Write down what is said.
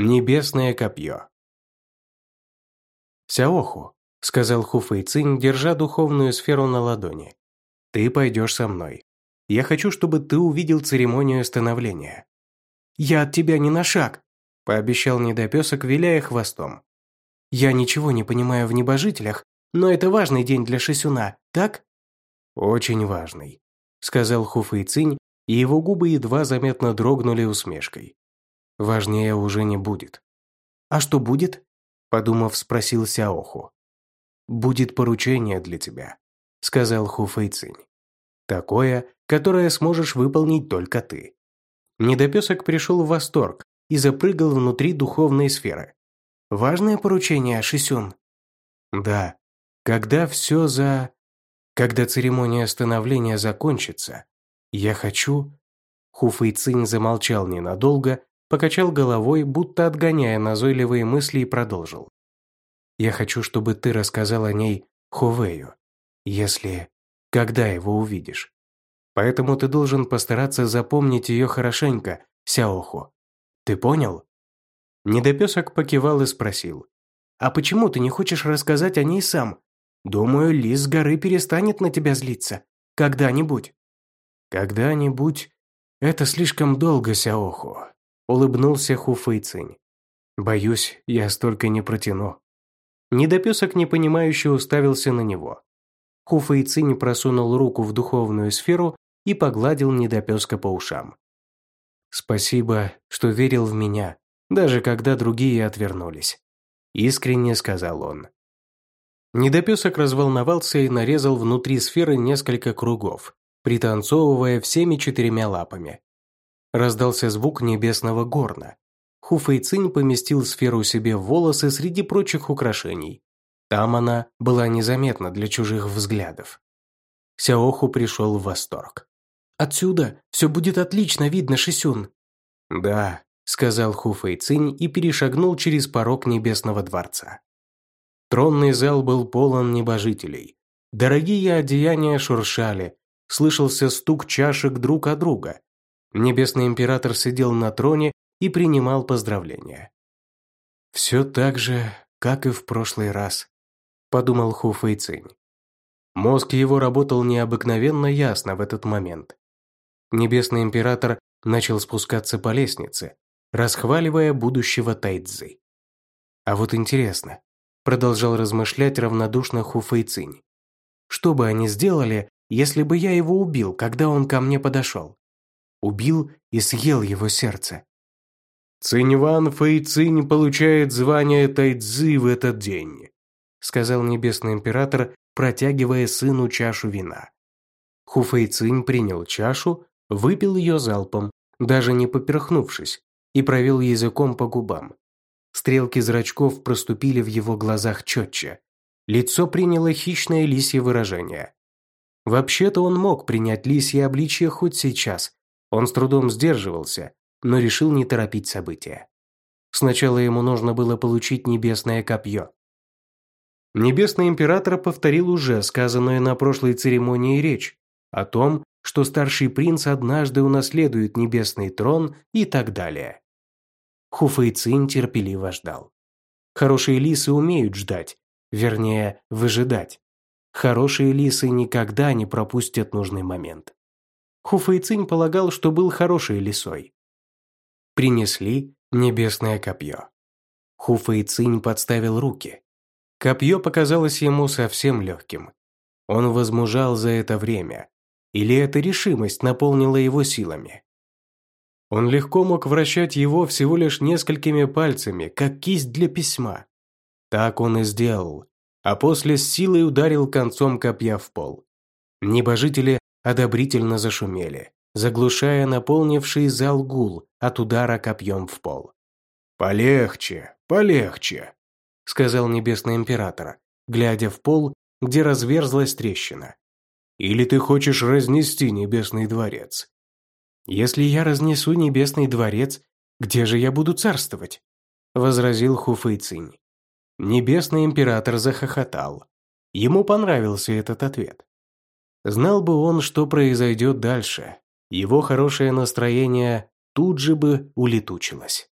Небесное копье. «Сяоху», — сказал Хуфэй Цинь, держа духовную сферу на ладони. «Ты пойдешь со мной. Я хочу, чтобы ты увидел церемонию становления». «Я от тебя не на шаг», — пообещал недопесок, виляя хвостом. «Я ничего не понимаю в небожителях, но это важный день для Шисюна, так?» «Очень важный», — сказал Хуфэй Цинь, и его губы едва заметно дрогнули усмешкой. «Важнее уже не будет». «А что будет?» – подумав, спросил Сяоху. «Будет поручение для тебя», – сказал Хуфэй Цинь. «Такое, которое сможешь выполнить только ты». Недопесок пришел в восторг и запрыгал внутри духовной сферы. «Важное поручение, Шисюн?» «Да. Когда все за...» «Когда церемония становления закончится, я хочу...» Хуфэй Цинь замолчал ненадолго, покачал головой, будто отгоняя назойливые мысли и продолжил. «Я хочу, чтобы ты рассказал о ней Хувею, если... когда его увидишь. Поэтому ты должен постараться запомнить ее хорошенько, Сяоху. Ты понял?» Недопесок покивал и спросил. «А почему ты не хочешь рассказать о ней сам? Думаю, лис с горы перестанет на тебя злиться. Когда-нибудь». «Когда-нибудь? Это слишком долго, Сяоху», – улыбнулся Хуфэйцинь. «Боюсь, я столько не протяну». Недопесок непонимающе уставился на него. Хуфэйцинь просунул руку в духовную сферу и погладил недопеска по ушам. «Спасибо, что верил в меня, даже когда другие отвернулись», – искренне сказал он. Недопесок разволновался и нарезал внутри сферы несколько кругов, пританцовывая всеми четырьмя лапами. Раздался звук небесного горна. Хуфэйцинь поместил сферу себе в волосы среди прочих украшений. Там она была незаметна для чужих взглядов. Сяоху пришел в восторг. «Отсюда все будет отлично видно, Шисюн!» «Да», — сказал Хуфэйцинь и перешагнул через порог небесного дворца. Тронный зал был полон небожителей. Дорогие одеяния шуршали, слышался стук чашек друг о друга. Небесный император сидел на троне и принимал поздравления. «Все так же, как и в прошлый раз», – подумал Ху Фэйцинь. Мозг его работал необыкновенно ясно в этот момент. Небесный император начал спускаться по лестнице, расхваливая будущего Тайцзы. «А вот интересно», – продолжал размышлять равнодушно Ху Фэйцинь. «Что бы они сделали, если бы я его убил, когда он ко мне подошел. Убил и съел его сердце. «Циньван Фэйцинь получает звание Тайцзы в этот день», сказал Небесный Император, протягивая сыну чашу вина. Ху Фэйцинь принял чашу, выпил ее залпом, даже не поперхнувшись, и провел языком по губам. Стрелки зрачков проступили в его глазах четче. Лицо приняло хищное лисье выражение. Вообще-то он мог принять лисье обличье хоть сейчас. Он с трудом сдерживался, но решил не торопить события. Сначала ему нужно было получить небесное копье. Небесный император повторил уже сказанную на прошлой церемонии речь о том, что старший принц однажды унаследует небесный трон и так далее. Хуфэйцин терпеливо ждал. Хорошие лисы умеют ждать, вернее, выжидать. Хорошие лисы никогда не пропустят нужный момент. Хуфэйцинь полагал, что был хорошей лисой. Принесли небесное копье. Хуфэйцинь подставил руки. Копье показалось ему совсем легким. Он возмужал за это время. Или эта решимость наполнила его силами? Он легко мог вращать его всего лишь несколькими пальцами, как кисть для письма. Так он и сделал, а после с силой ударил концом копья в пол. Небожители одобрительно зашумели, заглушая наполнивший зал гул от удара копьем в пол. «Полегче, полегче», — сказал Небесный Император, глядя в пол, где разверзлась трещина. «Или ты хочешь разнести Небесный дворец?» «Если я разнесу Небесный дворец, где же я буду царствовать?» — возразил Хуфэйцинь. Небесный император захохотал. Ему понравился этот ответ. Знал бы он, что произойдет дальше, его хорошее настроение тут же бы улетучилось.